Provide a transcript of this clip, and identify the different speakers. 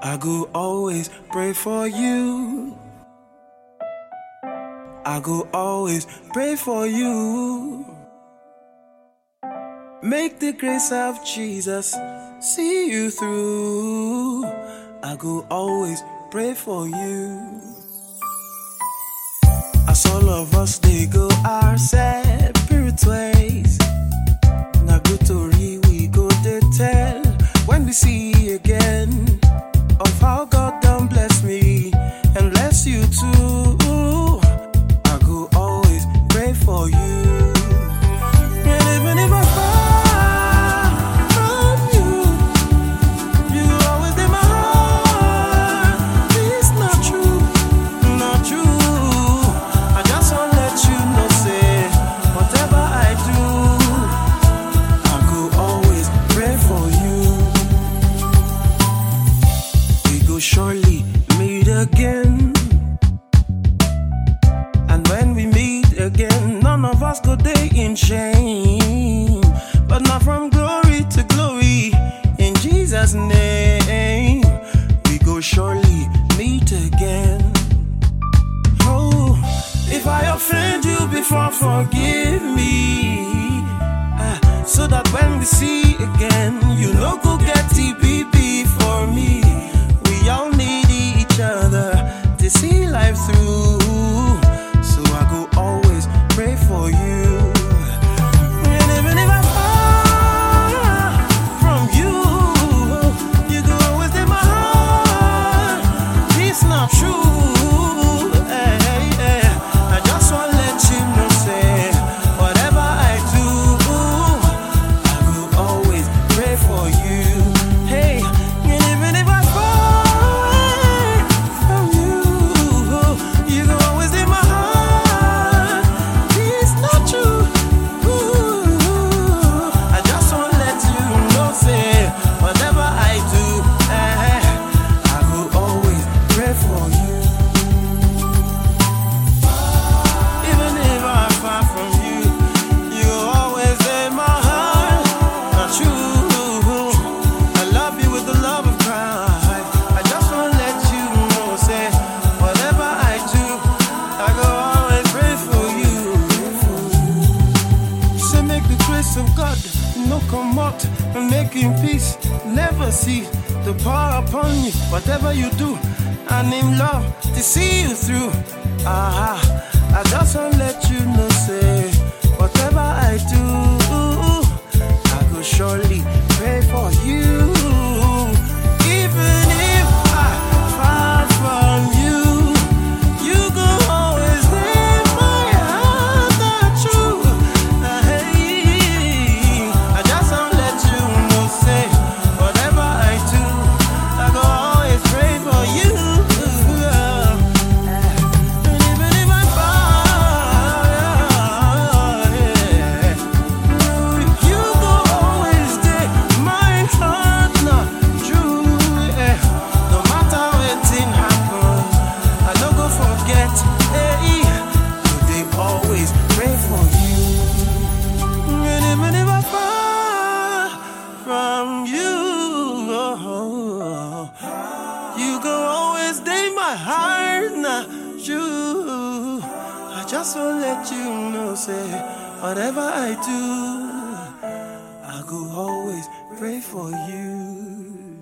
Speaker 1: I go always pray for you. I go always pray for you. Make the grace of Jesus see you through. I go always pray for you. As all of us they go our how God bless me and bless you too. I always pray for you. Go surely meet again. And when we meet again, none of us go day in shame. But not from glory to glory. In Jesus' name, we go surely meet again. Oh, if I offend you before, forgive me. Ah, so that when we see again, you know go get grace of God no come out and making peace. Never see the power upon you, whatever you do, and in love to see you through. Ah, I just want to let you know, say, you go always stay my heart, not you. I just want to let you know, say, whatever I do, I go always pray for you.